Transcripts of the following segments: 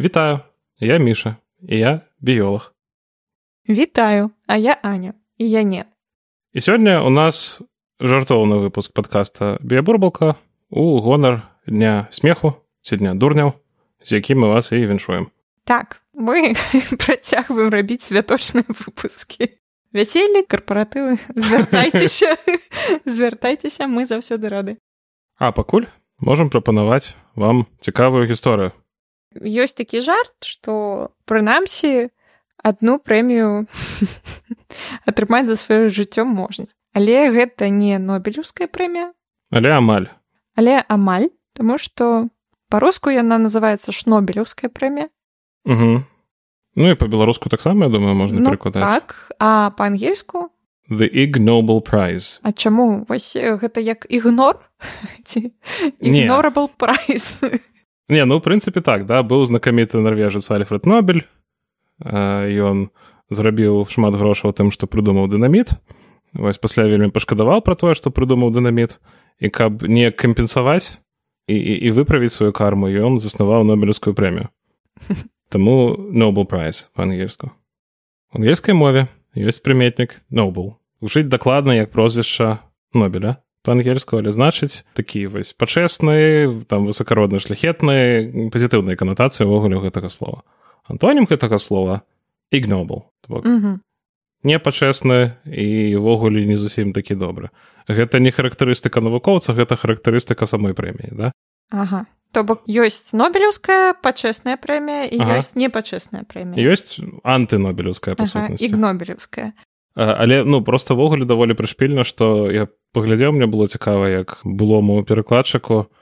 Вітаю, я Міша, і я біолог. Вітаю, а я Аня, і я не. І сёння у нас жартоўны выпуск падкаста Біябурбалка у гонар дня смеху ці дня дурняў, з якім мы вас і віншуем. Так, мы працягваем рабіць святочныя выпускі. Вяселлі, карпаратывы, звяртайцеся, звяртайцеся, мы заўсёды рады. А пакуль можам прапанаваць вам цікавую гісторыю. Ёсць такі жарт, што прынамсі адну прэмію атрымаць за сваё жыццё можна. Але гэта не нобелеўская прэмія, Але амаль. але амаль, таму што па-руску яна называецца шнобелеўская прэмія. Угу. Ну і па-беларуску таксама, я думаю, можна Ну, перакладаць. так, а па-ангельску The Ig Nobel Prize. А чаму вось э, гэта як ігнор ці ignorable прайс Не, ну, ў прынцыпе, так, да, быў знакаміты нарвежец Альфред Нобель. Э, Ён зрабіў шмат грошаў тым, што прыдумаў дынаміт. Вось пасля вельмі пашкадаваў пра тое, што прыдумаў дынаміт. І каб не кампенсаваць і, і, і выправіць сваю карму, ён заснаваў нобелевскую прэмію. Таму Nobel Prize па-ангельску. У ангельскай мове ёсць прыметнік Nobel. Гучыць дакладна як прозвішча Нобеля па-ангельску, але значыць такі вось пачэсны, там высакародны шляхетны, пазітыўныя канатацыі ўвогуле гэтага слова. Антонім гэтага слова. То бок Мгм. непачэсны і ўвогуле не зусім такі добры. Гэта не характарыстыка навукоўца, гэта характарыстыка самой прэміі, да? Ага то бок ёсць нобелеўская пачэсная прэмія і Ага. ёсць непачэсная прэмія Ёсць антынобелеўская ага, ігнобелеўская але ну просто ўвогуле даволі прышпільна што я паглядзеў мне было цікава як былому перакладчыку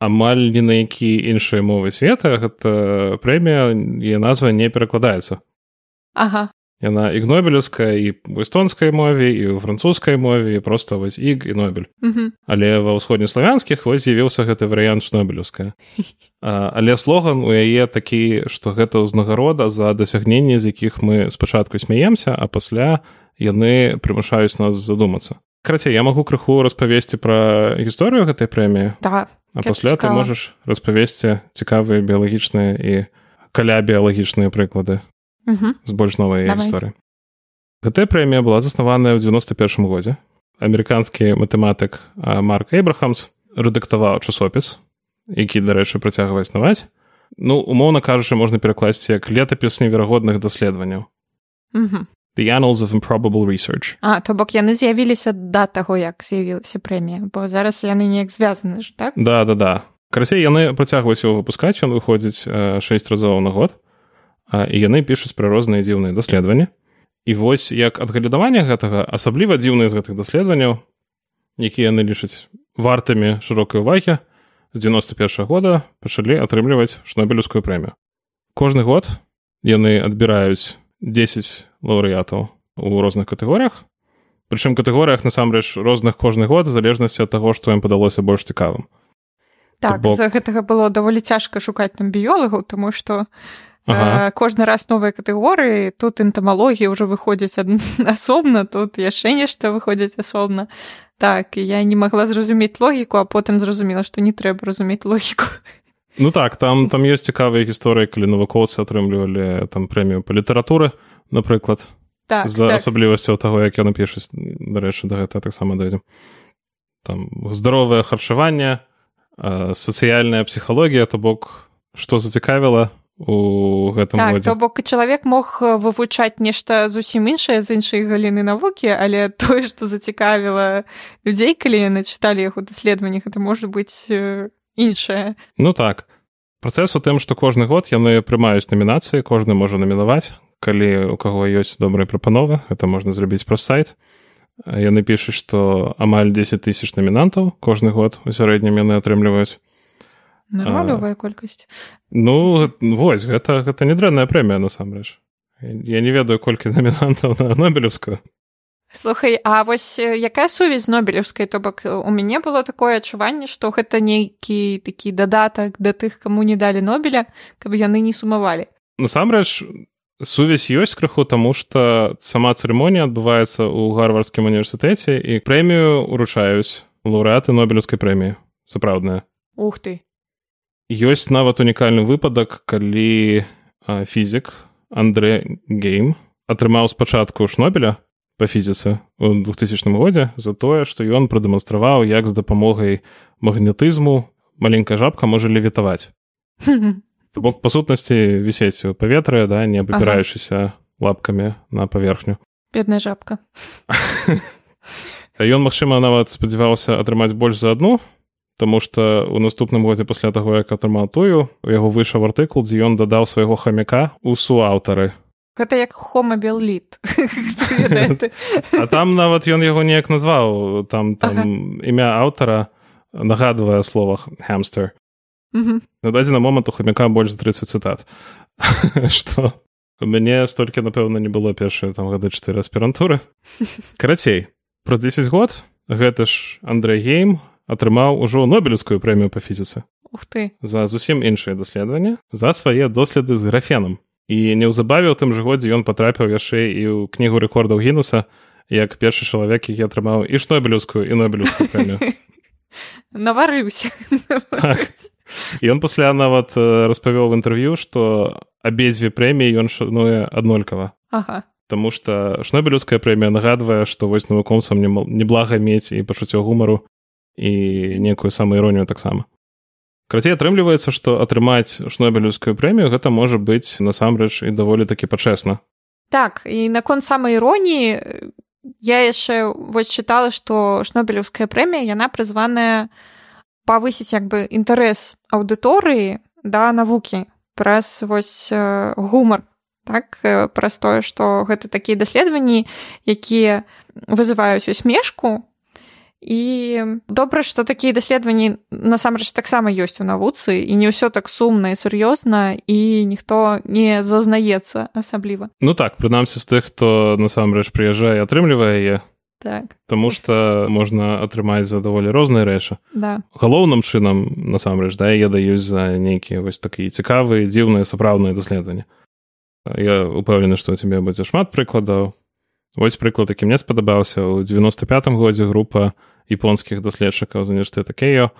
амаль ні на які іншыя мовы света гэта прэмія і назва не перакладаецца. Ага. Яна ігнобелевская і ў эстонскай мове і ў французскай мове і просто вось ig і нобель. Мгм. але ва ўсходнеславянскіх вось з'явіўся гэты варыянт шнобелевская але слоган у яе такі што гэта ўзнагарода за дасягненні з якіх мы спачатку смяемся а пасля яны прымушаюць нас задумацца крацей я магу крыху распавесці пра гісторыю гэтай прэміі да а пасля ты цікава. можаш распавесці цікавыя біялагічныя і каля біялагічныя прыклады Мгм. з больш новай гісторыі гэтая прэмія была заснаваная ў 91 годзе амерыканскі матэматык марк эйбрахамс рэдактаваў часопіс які дарэчы працягвае існаваць ну умоўна кажучы можна перакласці як летапіс неверагодных даследаванняў. The Annals of Improbable Research. А то бок яны з'явіліся да таго як з'явілася прэмія бо зараз яны неяк звязаны ж так Да, да, да. Карацей, яны працягваюць яго выпускаць, ён выходзіць 6 разоў на год, а, і яны пішуць пра розныя дзіўныя даследаванні. І вось як адгалядаванне гэтага, асабліва дзіўныя з гэтых даследаванняў, якія яны лічаць вартымі шырокай увагі, з 91 года пачалі атрымліваць шнобелевскую прэмію. Кожны год яны адбіраюць 10 лаўрэатаў у розных катэгорыях, прычым катэгорыях насамрэч розных кожны год залежнасці ад таго, што ім падалося больш цікавым. так бок- з гэтага было даволі цяжка шукаць там біёлагаў тому што Ага. Э, кожны раз новыя катэгорыі тут энтамалогія ўжо выходзіць ад... асобна тут яшчэ нешта выходзіць асобна так і я не магла зразумець логіку а потым зразумела што не трэба разумець логіку Ну так, там, там ёсць цікавыя гісторыі, калі навукоўцы атрымлівалі там прэмію па літаратуры, напрыклад, так, з-за так. асаблівасцяў таго, як яны пішуць, дарэчы, да гэта таксама дойдзем. Там здаровае харчаванне, сацыяльная псіхалогія, то бок, што зацікавіла у гэтым Так, то бок чалавек мог э, вывучаць нешта зусім іншае з іншай галіны навукі, але тое, што зацікавіла людзей, калі яны чыталі яго даследаванні, гэта можа быць э, іншае. Ну так. Працэс у тым, што кожны год яны прымаюць намінацыі, кожны можа намінаваць, калі у каго ёсць добрыя прапановы, гэта можна зрабіць праз сайт. Яны пішуць, што амаль 10 тысяч намінантаў кожны год у сярэднім яны атрымліваюць. Нармалёвая колькасць. Ну вось гэта, гэта недрэнная прэмія насамрэч. Я не ведаю, колькі намінантаў на нобелевскую. Слухай, а вось якая сувязь з нобелеўскай то бок у мяне было такое адчуванне што гэта нейкі такі дадатак да тых каму не далі нобеля каб яны не сумавалі. Насамрэч сувязь ёсць крыху таму што сама цырымонія адбываецца ў гарвардскім універсітэце і прэмію ўручаюць лаўрэаты нобелевскай прэміі сапраўдная. Ух ты! Ёсць нават унікальны выпадак калі фізік Андрэ гейм атрымаў спачатку шнобеля па фізіцы ў 2000 годзе за тое што ён прадэманстраваў як з дапамогай магнетызму маленькая жабка можа левітаваць. Бок па сутнасці вісець у паветры да не абапіраючыся ага. лапкамі на паверхню. Бедная жабка. Ён магчыма нават спадзяваўся атрымаць больш за адну Таму што ў наступным годзе пасля таго як атрымаў тую у яго выйшаў артыкул дзе ён дадаў свайго хамяка у суаўтары гэта як хомабелліт а там нават ён яго неяк назваў. Там там ага. імя аўтара нагадвае словах хэмстер на дадзены момант у хамяка больш за 30 цытат. Што? У мяне столькі напэўна не было першыя там гады чатыры аспірантуры. Карацей пра 10 год гэта ж Андрей гейм атрымаў ужо нобелевскую прэмію па фізіцы. Ух ты. За зусім іншыя даследаванні за свае доследы з графенам і неўзабаве ў тым жа годзе ён патрапіў яшчэ і ў кнігу рэкордаў гінуса як першы чалавек які атрымаў і шнобелевскую і нобелевскую прэмію наварыўся так. ён пасля нават распавёў в інтэрв'ю што абедзве прэміі ён шануе аднолькава ага. Таму што шнобелевская прэмія нагадвае што вось навукоўцам неблага мець і пачуццё гумару і некую самаіронію таксама крацей атрымліваецца што атрымаць шнобелевскую прэмію гэта можа быць насамрэч і даволі такі пачэсна. Так і наконт самай іроніі я яшчэ вось чытала што шнобелевская прэмія яна прызваная павысіць як бы інтарэс аўдыторыі да навукі праз вось гумар так праз тое што гэта такія даследаванні якія вызываюць усмешку і добра што такія даследаванні насамрэч таксама ёсць у навуцы і не ўсё так сумна і сур'ёзна і ніхто не зазнаецца асабліва ну так прынамсі з тых хто насамрэч прыязджае атрымлівае яе так. Таму што можна атрымаць за даволі розныя рэчы да. галоўным чынам насамрэч да я даюсь за нейкія вось такія цікавыя дзіўныя сапраўдныя даследаванні я упэўнены што у цябе будзе шмат прыкладаў Вось прыклад, які мне спадабаўся ў 95 годзе група японскіх даследчыкаў з універсітэта Кео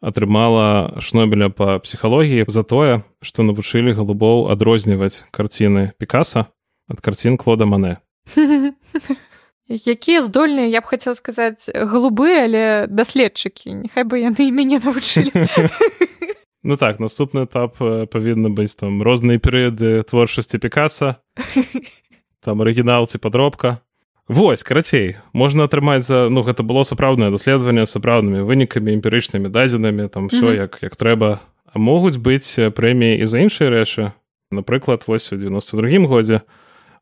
атрымала шнобеля па псіхалогіі за тое, што навучылі галубоў адрозніваць карціны Пікаса ад карцін клода Мане. Якія здольныя, я б хацела сказаць галубы, але даследчыкі, Няхай бы яны мяне навучылі. Ну так, наступны этап павінна быць там розныя перыяды творчасці Пікаса там арыгінал ці падробка Вось карацей можна атрымаць за ну гэта было сапраўднае даследаванне сапраўднымі вынікамі эмпірычнымі дадзенымі там все mm -hmm. як як трэба. А могуць быць прэміі і за іншыя рэчы. Напрыклад вось у 92 годзе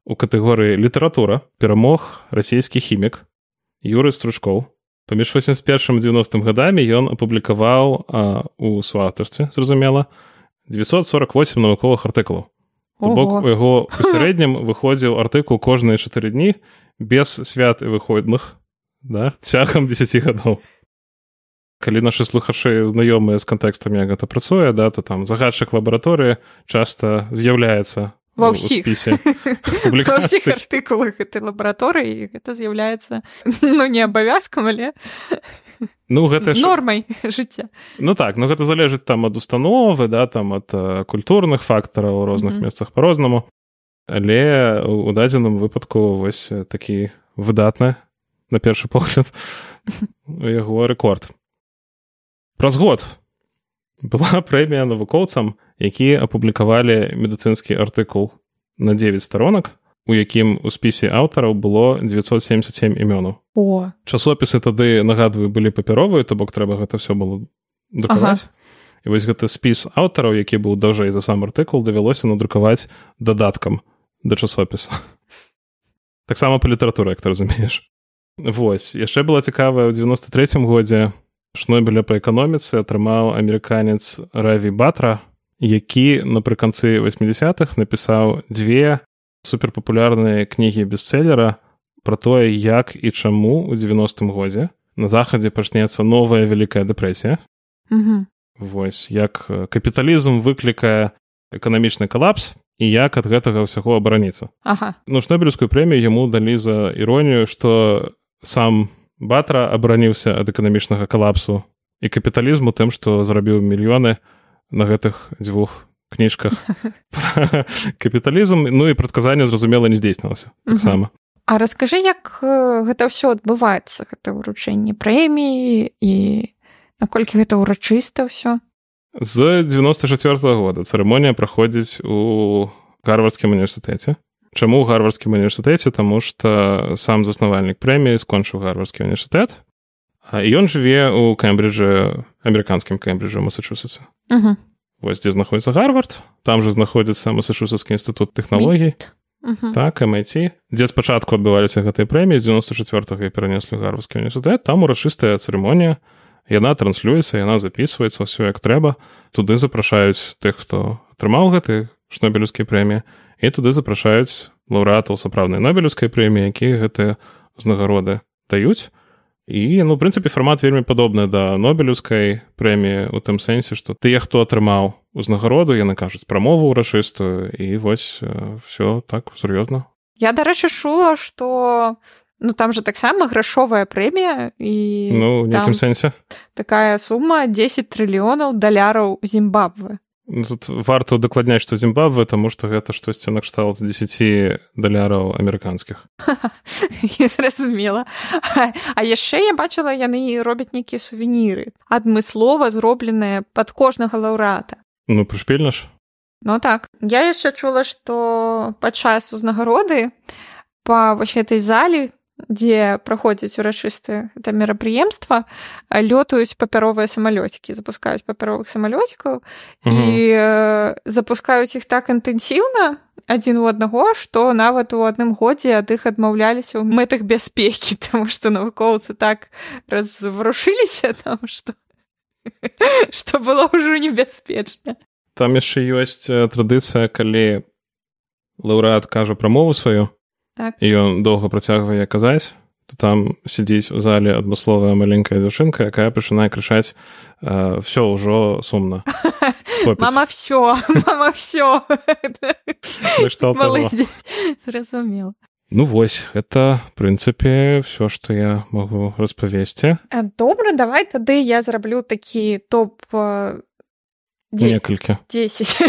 у катэгорыі літаратура. Перамог. Расійскі хімік юры стручкоў. Паміж 81 90 гадамі ён апублікаваў у суаўтарстве зразумела 948 навуковых артыкулаў. То бок у яго у сярэднім выходзіў артыкул кожныя чатыры дні без свят і выходных да? цягам 10 гадоў. Калі нашы слухачы знаёмыя з кантэкстамі як гэта працуе, да, то там загадчык лабараторыі часта з'яўляецца ва ўсіх артыкулах гэтай лабараторыі гэта з'яўляецца ну не абавязкам але ну гэта ж... нормай жыцця ну так ну гэта залежыць там ад установы да там ад культурных фактараў у розных mm -hmm. месцах по-рознаму але у дадзеным выпадку вось такі выдатны на першы погляд яго рэкорд. Праз год была прэмія навукоўцам які апублікавалі медыцынскі артыкул на 9 сторонак у якім у спісе аўтараў было 977 імёнаў. О! Часопісы тады нагадваю былі папяровыя то бок трэба гэта все было друкаваць. Ага. і вось гэты спіс аўтараў які быў даўжэй за сам артыкул давялося надрукаваць дадаткам да часопіса. Таксама па літаратуры як ты разумееш Вось. Яшчэ была цікавая ў 93 годзе шнобеля па эканоміцы атрымаў амерыканец раві батра які напрыканцы 80-х напісаў дзве суперпапулярныя кнігі бестселлера пра тое як і чаму ў 90-м годзе на захадзе пачнецца новая вялікая дэпрэсія. Вось як капіталізм выклікае эканамічны калапс і як ад гэтага ўсяго абараніцца. Ага. ну шнобелевскую прэмію яму далі за іронію што сам батра абараніўся ад эканамічнага калапсу і капіталізму тым што зрабіў мільёны на гэтых дзвюх кніжках. Капіталізм ну і прадказанне зразумела не здзейснілася таксама. А раскажы як гэта ўсё адбываецца гэта ўручэнне прэміі і наколькі гэта ўрачыста ўсё з 94 -го года цырымонія праходзіць у гарвардскім універсітэце Чаму ў гарвардскім універсітэце таму што сам заснавальнік прэміі скончыў гарвардскі універсітэт і ён жыве ў кембриджы амерыканскім кембриджы масачусетса uh -huh. вось дзе знаходіцца гарвард там жа знаходзіцца масачусетскі інстытут тэхналогій Uh -huh. так MIT дзе спачатку адбываліся гэтыя прэміі з 94 і перанеслі гарварскі універсітэт там урачыстая цырымонія яна транслюецца яна записываецца ўсё як трэба туды запрашаюць тых хто атрымаў гэты шнобелюскія прэміі і туды запрашаюць лаўрэатаў сапраўднай нобелюскай прэміі якія гэтыя ўзнагароды даюць і ну прынцыпе фармат вельмі падобны да нобелюскай прэміі у тым сэнсе што тыя хто атрымаў узнагароду яны кажуць пра мову ўрачыстую і вось все так сур'ёзна я дарэчы чула што ну там же таксама грашовая прэмія і ну некім сэнсе такая сума 10 трыльёнаў даляраў зімбабвы Ну, тут варта удакладняць што зімбабве таму што гэта штосьці накшталт 10 даляраў амерыканскіх зразумела а яшчэ я бачыла яны робяць нейкія сувеніры. Адмыслова зробленыя пад кожнага лаўрата ну прышпільна ж. Ну так. Я яшчэ чула што падчас узнагароды па вось гэтай залі дзе праходзяць урачысты это мерапрыемства лётаюць папяровыя самалёцікі запускаюць папяровых самалёцікаў і э, запускаюць іх так інтэнсіўна адзін у аднаго што нават у адным годзе ад іх адмаўляліся ў мэтах бяспекі таму што навукоўцы так разварушыліся там што што было ўжо небяспечна там яшчэ ёсць традыцыя калі лаўрэат кажа пра мову сваю так. і ён доўга працягвае казаць то там сядзіць у зале адмысловая маленькая дзяўчынка якая пачынае крычаць все ўжо сумна мама все мама все зразумела Ну вось гэта прынцыпе все што я магу распавесці добра давай тады я зраблю такі топ некалькі 10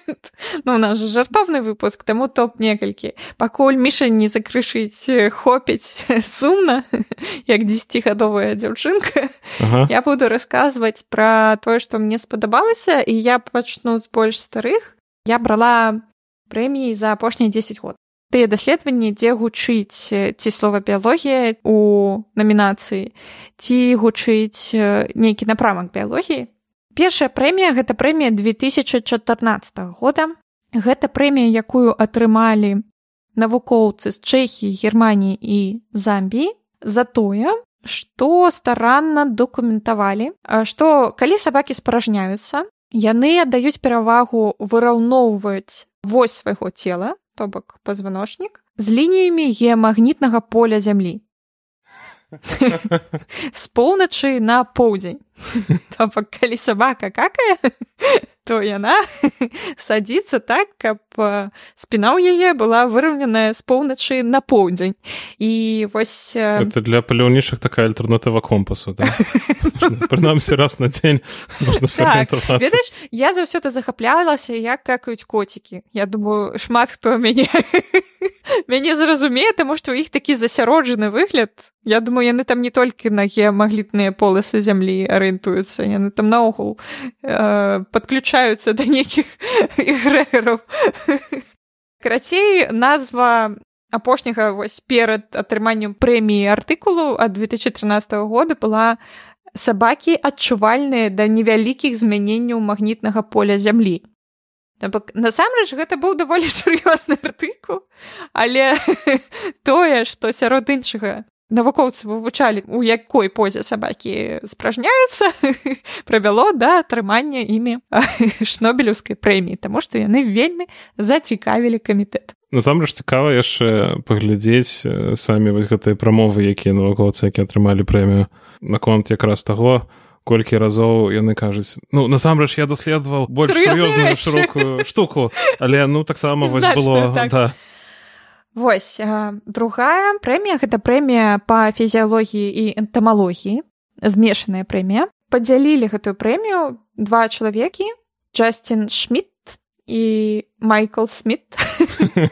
ну у нас же жартовны выпуск таму топ некалькі пакуль міша не закрышыць хопіць сумна як дзегадовая дзяўчынка ага. я буду расказваць пра тое што мне спадабалася і я пачну з больш старых. Я брала прэміі за апошнія 10 год. Тыя даследаванні дзе гучыць ці слова біялогія у намінацыі ці гучыць нейкі напрамак біялогіі Першая прэмія гэта прэмія 2014 года. Гэта прэмія, якую атрымалі навукоўцы з Чэхіі, Геррманіі і Замбіі за тое, што старанна дакументавалі, што калі сабакі спаражняюцца, яны аддаюць перавагу выраўноўваць вось свайго цела, то бок пазваночнік, з лініямі геамагнітнага поля зямлі з поўначы на поўдзень то бок калі сабака какая то яна садзіцца так каб спіна ў яе была выраўненая з поўначы на поўдзень і вось это для паляўнічых такая альтэрнатыва компасу да? прынамсі раз на дзень так, ведаеш я заўсёды захаплялася як какаюць коцікі я думаю шмат хто мяне мяне зразумее таму што ў іх такі засяроджаны выгляд. Я думаю яны там не толькі на геамаглітныя полысы зямлі арыентуюцца яны там наогул э, далучаюцца да нейкіх ігрэраў карацей назва апошняга вось перад атрыманнем прэміі артыкулу ад 2013 года была сабакі адчувальныя да невялікіх змяненняў магнітнага поля зямлі насамрэч гэта быў даволі сур'ёзны артыкул але тое што сярод іншага навукоўцы вывучалі у якой позе сабакі спражняюцца правяло да атрымання імі шнобелеўскай прэміі таму што яны вельмі зацікавілі камітэт насамрэч цікава яшчэ паглядзець самі вось гэтыя прамовы якія навукоўцы які атрымалі прэмію наконт якраз таго колькі разоў яны кажуць ну насамрэч я даследаваў больш сур'ёзную шырокую штуку але ну таксама вось было так. да Вось другая прэмія гэта прэмія па фізіялогіі і энтамалогіі змешаная прэмія. Падзялілі гэтую прэмію два чалавекі Джастин Шмидт і Майкл Сміт.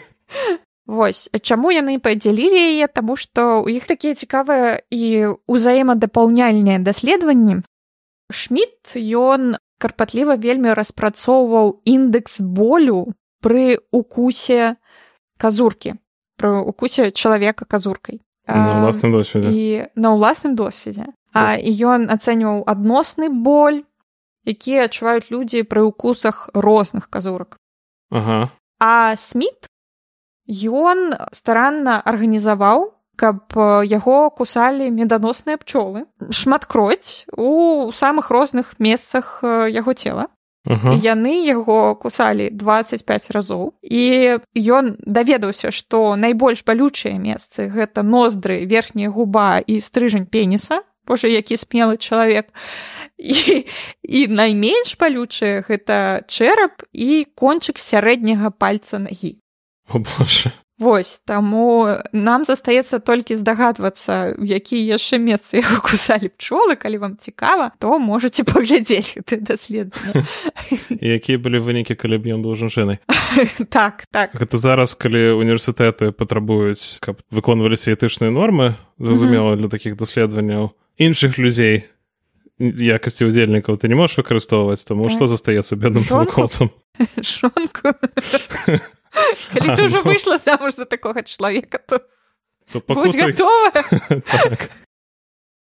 Вось чаму яны падзялілі яе? Таму што ў іх такія цікавыя і ўзаемадапаўняльныя даследаванні. Шмидт ён карпатліва вельмі распрацоўваў індэкс болю пры укусе казуркі пры укусе чалавека казуркай на ўласным досведзе і на ўласным досведзе а і ён ацэньваў адносны боль якія адчуваюць людзі пры укусах розных казурак ага. а сміт ён старанна арганізаваў каб яго кусалі меданосныя пчолы шматкроць у самых розных месцах яго цела Ага. яны яго кусалі 25 разоў і ён даведаўся што найбольш балючыя месцы гэта ноздры верхняя губа і стрыжань пеніса Боже які смелы чалавек і, і найменш балючыя гэта чэрап і кончык сярэдняга пальца нагі О, Боже. Вось таму нам застаецца толькі здагадвацца якія яшчэ месцы яго кусалі пчолы калі вам цікава то можете паглядзець гэты даследаванне. Якія былі вынікі калі б ён быў жанчынай? Так так. Гэта зараз калі універсітэты патрабуюць каб выконваліся этычныя нормы зразумела для такіх даследаванняў. Іншых людзей якасці удзельнікаў ты не можаш выкарыстоўваць таму Так. што застаецца бедным навукоўцам шонку калі ты ўжо выйшла замуж за такога чалавека то то будь готова. Так.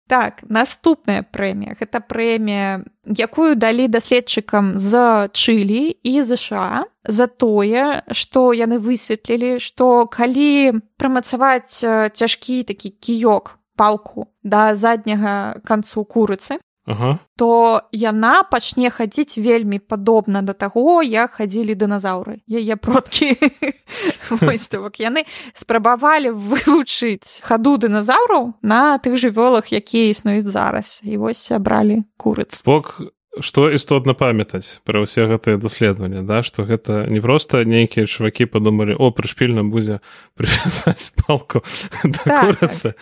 так наступная прэмія гэта прэмія якую далі даследчыкам з чылі і ЗША за тое што яны высветлілі што калі прымацаваць э, цяжкі такі кіёк палку да задняга канцу курыцы Ага. то яна пачне хадзіць вельмі падобна да таго як хадзілі дыназаўры яе продкі. Бок яны спрабавалі вывучыць хаду дыназаўраў на тых жывёлах якія існуюць зараз. І вось абралі курыц. Бок што істотна памятаць пра ўсе гэтыя даследаванні да? Што гэта не проста нейкія чувакі падумалі о прышпільна будзе прывязаць палку да Так. курыцы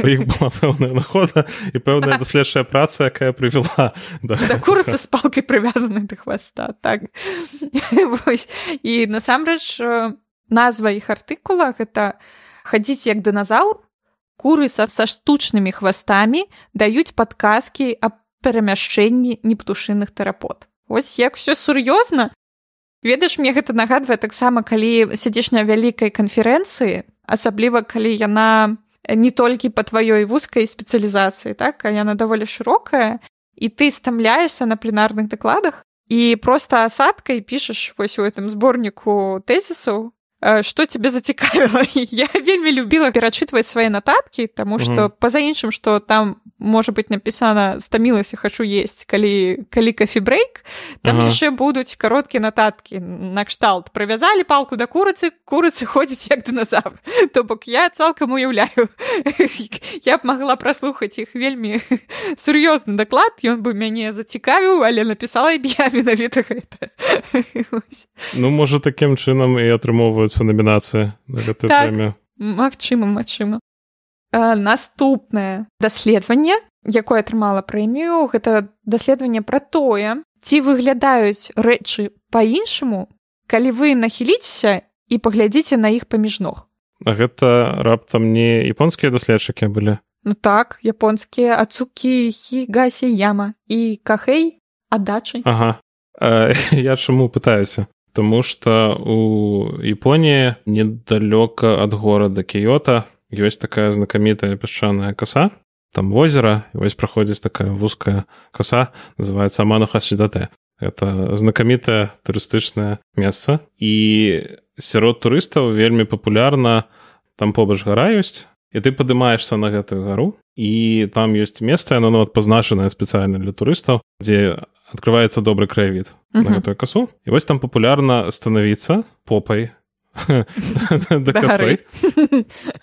у іх была пэўная находа і пэўная даследчая праца якая прывяла да да курыцы з палкай прывязаны да хваста так. Вось. і насамрэч э, назва іх артыкула гэта хадзіць як дыназаўр куры са, са штучнымі хвастамі даюць падказкі аб перамяшчэнні нептушыных тэрапот Вось як все сур'ёзна. Ведаеш мне гэта нагадвае таксама калі сядзіш на вялікай канферэнцыі асабліва калі яна не толькі па тваёй вузкай спецыялізацыі так а яна даволі шырокая і ты стамляешься на пленарных дакладах і просто асадкай пішаш вось у этом зборніку тэзісаў что тебе зацікавіла. Я вельмі любіла перачытваць свае нататкі тому что Мгм. па-за іншым что там можа быть напісана стамілася хачу есть калі калі кафебрейк там Ага. яшчэ будуць кароткія нататкі накшталт прывязалі палку да курыцы курыцы ходзіць як дыназавр то бок я цалкам уяўляю я б магла праслухаць іх вельмі сур'ёзны даклад ён бы мяне зацікавіў але напісала б я менавіта гэта ну можа такім чынам і атрымоўваюцца намінацыі на гэтую Так. прэмію Магчыма, магчыма. Наступнае даследаванне, якое атрымала прэмію, гэта даследаванне пра тое, ці выглядаюць рэчы па-іншаму, калі вы нахіліцеся і паглядзіце на іх паміж ног. Гэта раптам не японскія даследчыкі былі Ну так, японскія ацукі хігасі яма і кахэй адачы. Ага а, я чаму пытаюся Таму што у Японіі недалёка ад горада кіёта ёсць такая знакамітая пясчаная каса там возера вось праходзіць такая вузкая каса называется аману хасідате это знакамітае турыстычнае месца. І сярод турыстаў вельмі папулярна там побач гара ёсць і ты падымаешься на гэтую гару і там ёсць месца яно нават пазначанае спецыяльна для турыстаў дзе открываецца добры краявід на Мгм. гэтую касу. І вось там папулярна станавіцца попай да.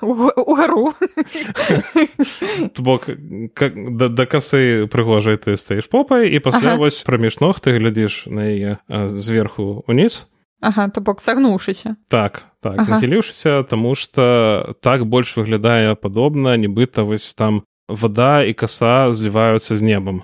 У- Угару. То бок да, касы прыгожай ты стаіш попай і пасля вось праміж ног ты глядзіш на яе зверху уніз Ага, то бок сагнуўшыся. так так Ага. нахіліўшыся таму што так больш выглядае падобна нібыта вось там вада і каса зліваюцца з небам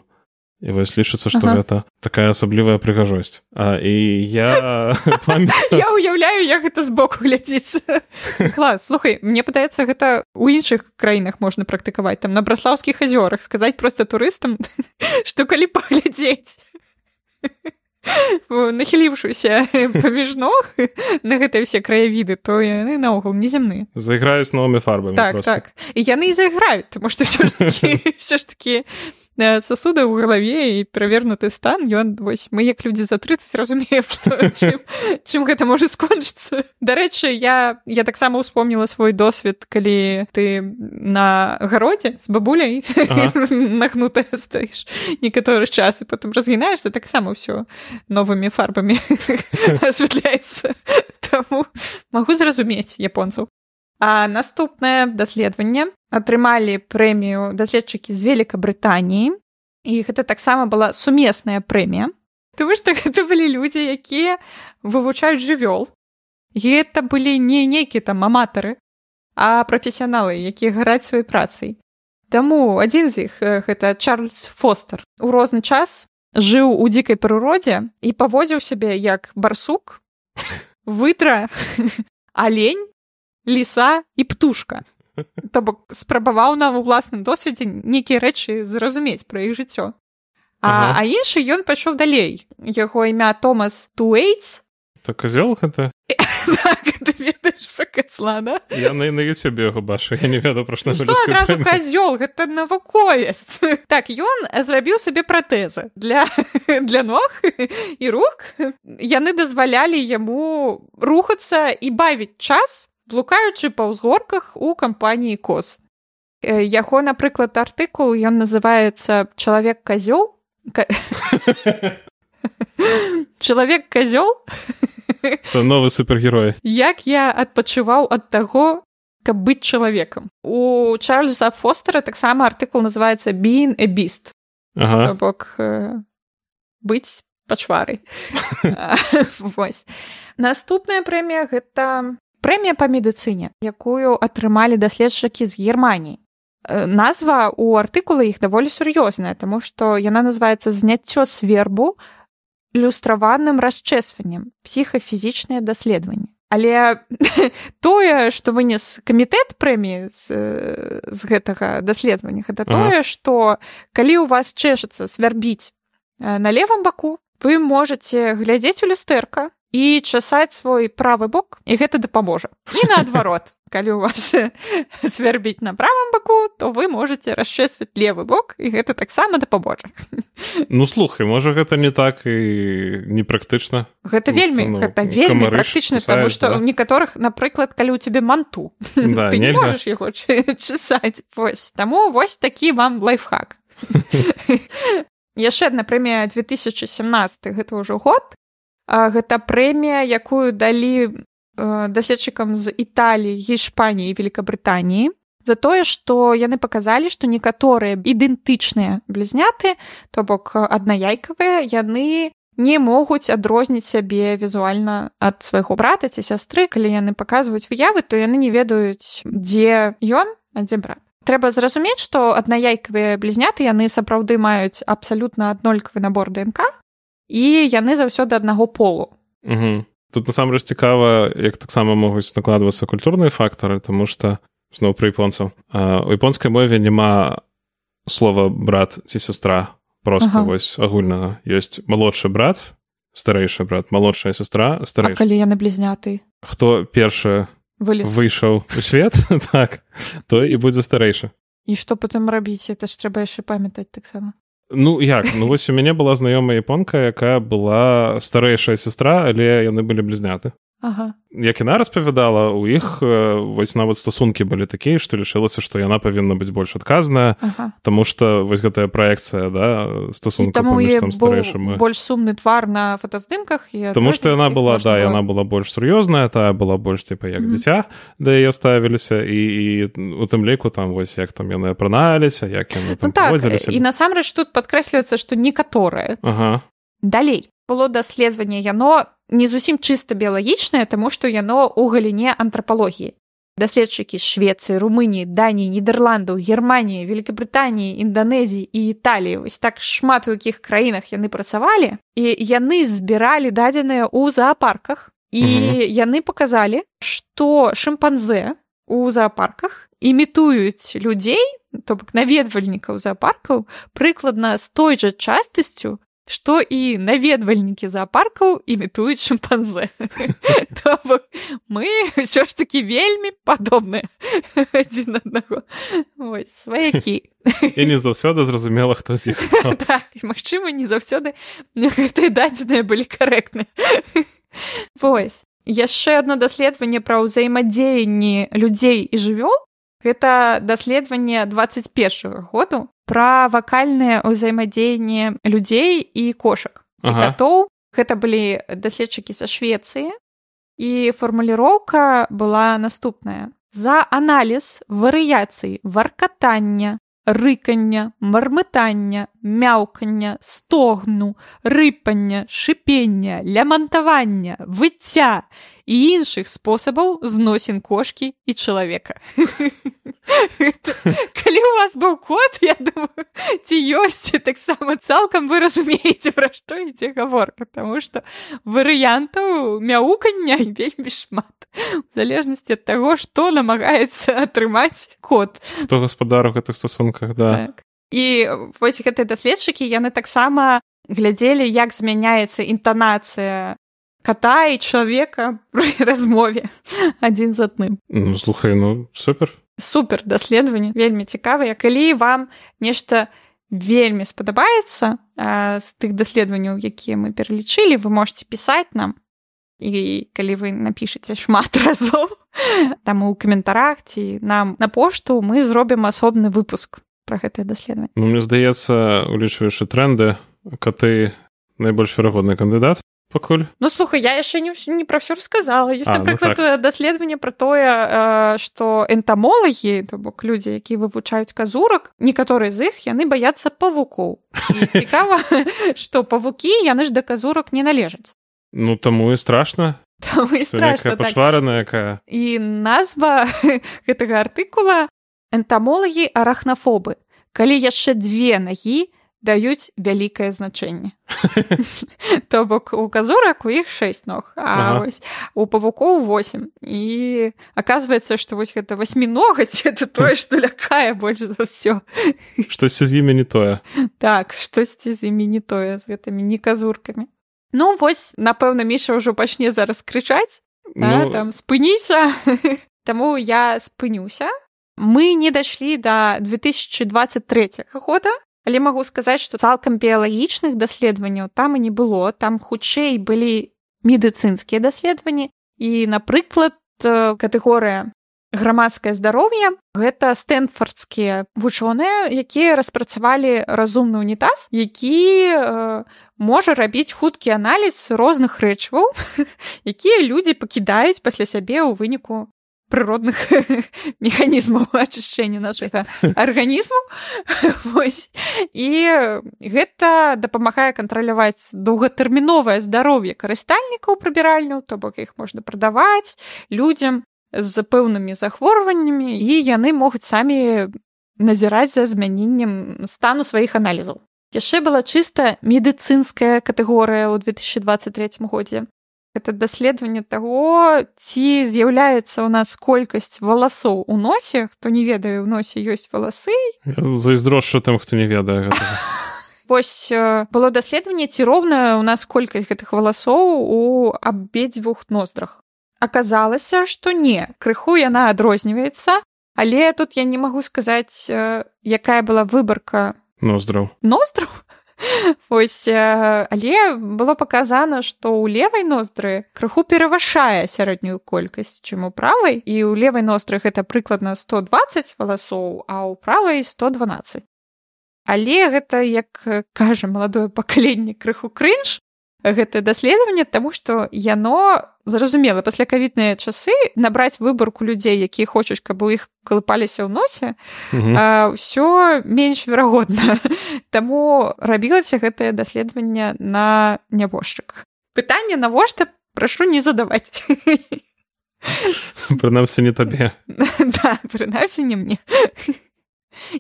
і вось лічыцца што Ага. гэта такая асаблівая прыгажосць а, і я Я уяўляю як гэта збоку глядзіцца клас слухай мне падаецца гэта у іншых краінах можна практыкаваць там на браслаўскіх азёрах сказаць просто турыстам што калі паглядзець. Нахіліўшуся паміж ног на гэтыя ўсе краявіды то яны наогул неземныя зайграюць новымі фарбамі так просто. так. І яны і зайграюць тому што все ж таки все ж таки э, сасуды ў галаве і перавернуты стан ён вось мы як людзі за 30 разумеем што чым, чым гэта можа скончыцца дарэчы я я таксама ўспомніла свой досвед калі ты на гародзе з бабуляй Ага. нагнутая стаіш некаторы час і потым разгінаешься таксама ўсё новымі фарбамі асвятляецца таму магу зразумець японцаў а наступнае даследаванне. Атрымалі прэмію даследчыкі з Великабрытаніі і гэта таксама была сумесная прэмія. Таму што гэта былі людзі якія вывучаюць жывёл. І гэта былі не нейкі там аматары а прафесіяналы якія гараць сваёй працай. Таму адзін з іх гэта Чарльз Фостер у розны час жыў у дзікай прыродзе і паводзіў сябе як барсук выдра алень ліса і птушка. То бок спрабаваў нам у ўласным досведзе нейкія рэчы зразумець пра іх жыццё. А, Ага. а іншы ён пайшоў далей. Яго імя Томас Туэйтс. Так козел гэта? Так, ты ведаеш пра кацла да? я на на ютюбе яго бачу я не ведаю пра што што адразу казёл? Гэта навуковец так ён зрабіў сабе пратэзы для для ног і рук. Яны дазвалялі яму рухацца і бавіць час блукаючы па ўзгорках у кампаніі коз. Э, яго напрыклад артыкул ён называецца чалавек казёл чалавек казёл новы супергерой. Як я адпачываў ад таго каб быць чалавекам. У чарльза фостера таксама артыкул называется being a beast ага. бок э, быць пачварай. Наступная прэмія гэта прэмія па медыцыне якую атрымалі даследчыкі з германії Э, назва у артыкула іх даволі сур'ёзная тому што яна называецца зняццё свербу люстраваным расчэсваннем псіхафізічныя даследаванні але тое што вынес камітэт прэміі з, э, з гэтага даследавання гэта Ага. тое што калі у вас чэшацца свярбіць э, на левым баку вы можете глядзець у люстэрка і часаць свой правы бок і гэта дапаможа і наадварот калі у вас свярбіць на правым баку то вы можете расчэсваць левы бок і гэта таксама дапаможа ну слухай можа гэта не так і непрактычна. Гэта Ну, вельмі ну, гэта вельмі практычна таму што да? ў некаторых напрыклад калі ў цябе манту Да, ты не нельга. можаш яго часаць вось таму вось такі вам лайфхак. Яшчэ адна прэмія 2017 гэта ўжо год гэта прэмія якую далі э, даследчыкам з італіі гішпаніі великкабрытаніі за тое што яны паказалі што некаторыя ідэнтычныя блізняты то бок аднаяйкавыя яны не могуць адрозніць сябе візуальна ад свайго брата ці сястры. Калі яны паказваюць выявы то яны не ведаюць дзе ён а дзе брат. Трэба зразумець што аднаяйкавыя блізняты яны сапраўды маюць абсалютна аднолькавы набор днк і яны заўсёды аднаго полу Угу. Тут насамрэч цікава, як таксама могуць накладвацца культурныя фактары, таму што зноў пра японцаў. У японскай мове няма слова брат ці сястра просто Ага. вось агульнага. Ёсць малодшы брат, старэйшы брат, малодшая сястра, а старэйшы. калі яны блізняты Хто першы вылез выйшаў у свет, так, той і будзе старэйшы. і што потым рабіць это ж трэба яшчэ памятаць таксама Ну як ну вось у мяне была знаёмая японка, якая была старэйшая сястра, але яны былі блізняты. Ага. Як яна распавядала у іх э, вось нават стасункі былі такія што лічылася што яна павінна быць больш адказная ага. Таму што вось гэтая праекцыя да быў старэйшым і- больш сумны твар на фотаздымках Таму што яна была да было. яна была больш сур'ёзная тая была больш типа як Мгм. дзіця да яе ставіліся і, і у тым ліку там вось як там яны апраналіся як яны ну так і насамрэч тут падкрэсліваецца што некаторыя. Ага далей. Было даследаванне яно не зусім чыста біялагічнае таму што яно ў галіне антрапалогіі. Даследчыкі швецыі румыніі даніі нідерландаў германії великкабрытаніі інданезіі і італіі. Вось так шмат у якіх краінах яны працавалі і яны збіралі дадзеныя ў зоапарках і яны паказалі што шымпанзе у зоапарках імітуюць людзей то бок наведвальнікаў зоапаркаў прыкладна з той жа частасцю што і наведвальнікі зоапаркаў імітуюць шымпанзе мы ўсё ж такі вельмі падобныя адзін аднаго сваякі і не заўсёды зразумела хто з іх так, магчыма не заўсёды гэтыя дадзеныя былі карэктныя Вось. Яшчэ одно даследаванне пра ўзаемадзеянні людзей і жывёл гэта даследаванне 21 году пра вакальнае ўзаемадзеянне людзей і кошак ага. катоў гэта былі даследчыкі са швецыі і фармуліроўка была наступная за аналіз варыяцый варкатання рыкання мармытання мяўкання стогну рыпання шыпення лямантавання выцця і іншых спосабаў зносін кошкі і чалавека калі у вас быў кот я думаю ці ёсць таксама цалкам вы разумееце пра што ідзе гаворка таму што варыянтаў мяукання вельмі шмат в залежнасці ад таго што намагаецца атрымаць кот. То гаспадару гэтых стасунках да. Так. і вось гэтыя даследчыкі яны таксама глядзелі як змяняецца інтанацыя кота і чалавека пры размове адзін з адным ну, слухай ну супер. Супер даследаванне вельмі цікавыя калі вам нешта вельмі спадабаецца з тых даследаванняў якія мы пералічылі вы можете пісаць нам. І калі вы напішаце шмат разоў там у каментарах ці нам на пошту мы зробім асобны выпуск про гэтае даследаванне. Ну, мне здаецца улічваючы тренды каты найбольш верагодны кандыдат пакуль ну слухай я яшчэ не не пра ўсё рассказала. Ёсць напрыклад ну, так. даследаванне пра тое што энтамолагі то бок людзі якія вывучаюць казурак некаторыя з іх яны баяцца павукоў цікава што павукі яны ж да казурак не належаць ну таму і страшна пашварана так. якая і назва гэтага артыкула энтамолагі арахнафобы калі яшчэ две нагі даюць вялікае значэнне. То бок у казурак у іх шэсць ног а ага. вось у павукоў 8 і аказваецца што вось гэта васьміногаць это тое што лякае больш за ўсё. Штосьці з імі не тое. Так штосьці з імі не тое з гэтымі не казуркамі. Ну вось напэўна міша ўжо пачне зараз крычаць ну... там спыніся. Таму я спынюся. Мы не дайшлі да 2023 года але магу сказаць што цалкам біялагічных даследаванняў там і не было. Там хутчэй былі медыцынскія даследаванні. І напрыклад э, катэгорыя грамадскае здароўе гэта стэнфордскія вучоныя якія распрацавалі разумны унітаз які э, можа рабіць хуткі аналіз розных рэчываў якія людзі пакідаюць пасля сябе ў выніку прыродных механізмаў ачышчэння нашага арганізму і гэта дапамагае кантраляваць доўгатэрміновае здароўе карыстальнікаў прыбіральняў то бок іх можна прадаваць людзям з пэўнымі захворваннямі і яны могуць самі назіраць за змяненнем стану сваіх аналізаў яшчэ была чыста медыцынская катэгорыя ў 2023 годзе это даследаванне таго ці з'яўляецца ў нас колькасць валасоў у носе хто не ведае у носе ёсць валасы зайздрошчу тым хто не ведае Вось было даследаванне ці роўная у нас колькасць гэтых валасоў у абедзвюх ноздрах. Аказалася што не крыху яна адрозніваецца але тут я не магу сказаць якая была выбарка ноздраў. ноздраў Вось але было паказана, што ў левай ноздры крыху перавышае сярэднюю колькасць, чым у правай і ў левай ноздры гэта прыкладна 120 валасоў, а ў правай 112. Але гэта як кажа маладое пакаленне крыху крынж, гэтае даследаванне таму што яно зразумела пасля кавітныя часы набраць выбарку людзей якія хочуць каб у іх калыпаліся ў носе ўсё менш верагодна. Таму рабілася гэтае даследаванне на нябожчыках пытанне навошта прашу не задаваць. Прынамсі не табе. Да, прынамсі не мне.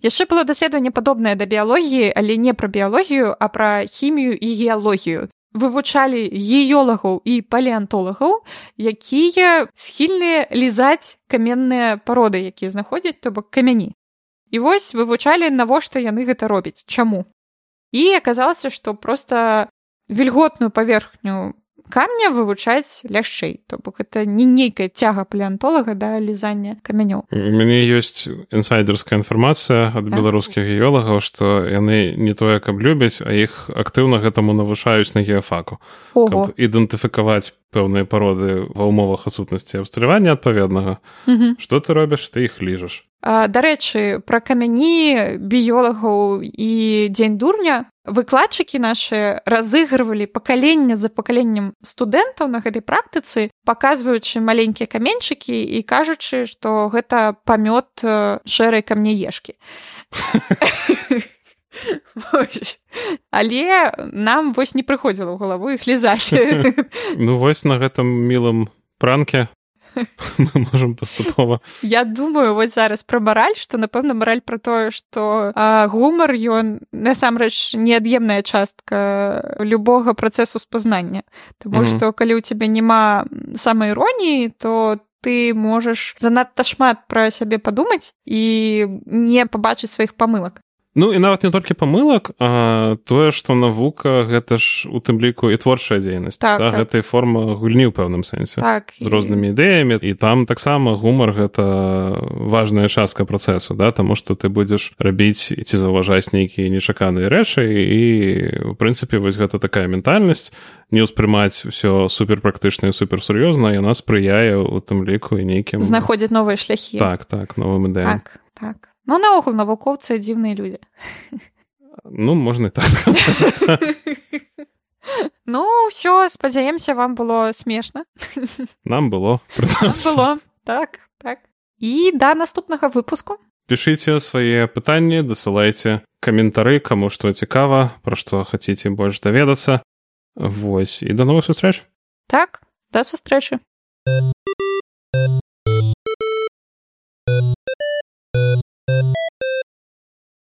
Яшчэ было даследаванне падобнае да біялогіі але не пра біялогію а пра хімію і геалогію вывучалі геолагаў і палеантолагаў якія схільныя лізаць каменныя пароды якія знаходзяць то бок камяні. І вось вывучалі навошта яны гэта робяць чаму. І аказалася што проста вільготную паверхню камня вывучаць лягчэй то бок это не нейкая цяга палеантолага да лізання камянёў. У мяне ёсць інсайдерская інфармацыя ад беларускіх геолагаў што яны не тое каб любяць а іх актыўна гэтаму навушаюць на геафаку. Ідэнтыфікаваць пэўныя пароды ва ўмовах адсутнасці абстралявання адпаведнага. Што ты робіш? Ты іх ліжаш дарэчы пра камяні біёлагаў і дзень дурня. Выкладчыкі нашы разыгрывалі пакаленне за пакаленнем студэнтаў на гэтай практыцы паказваючы маленькія каменьчыкі і кажучы што гэта памёт шэрай камняешкі але нам вось не прыходзіла ў галаву іх лізаць. Ну вось на гэтым мілым пранке мы можем паступова я думаю вот зараз пра мараль што напэўна мараль пра тое што гумар ён насамрэч неад'емная частка любога працэсу спазнання. Таму што mm -hmm. калі ў цябе няма самай іроніі то ты можаш занадта шмат пра сябе падумаць і не пабачыць сваіх памылак Ну і нават не толькі памылак, а тое, што навука гэта ж у тым ліку і творчая дзейнасць так, так. гэтай форма гульні ў пэўным сэнсе. Так, з рознымі ідэямі і там таксама гумар гэта важная частка працэсу да? Таму што ты будзеш рабіць ці заўважаць нейкія нечаканыя рэчы і у прынцыпе вось гэта такая ментальнасць не ўспрымаць ўсё суперпрактычна і суперсур'ёзна яна спрыяе у тым ліку і нейкім знаходзяць новыя шляхі. Так так новым ідэям. Так так Ну наогул навукоўцы дзіўныя людзі Ну можна так Ну ўсё спадзяемся вам было смешна нам было было так так. І да наступнага выпуску. Пішыце свае пытанні дасылайце каментары каму што цікава пра што хаце больш даведацца Вось і да новых сустрэч так да сустрэчы